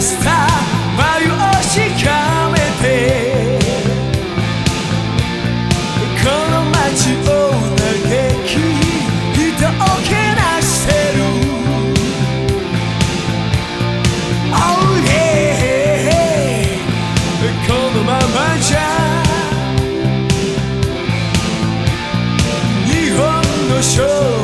スタ眉をしかめて。この街を嘆き人をけなしてる。Oh yeah このままじゃ日本の勝利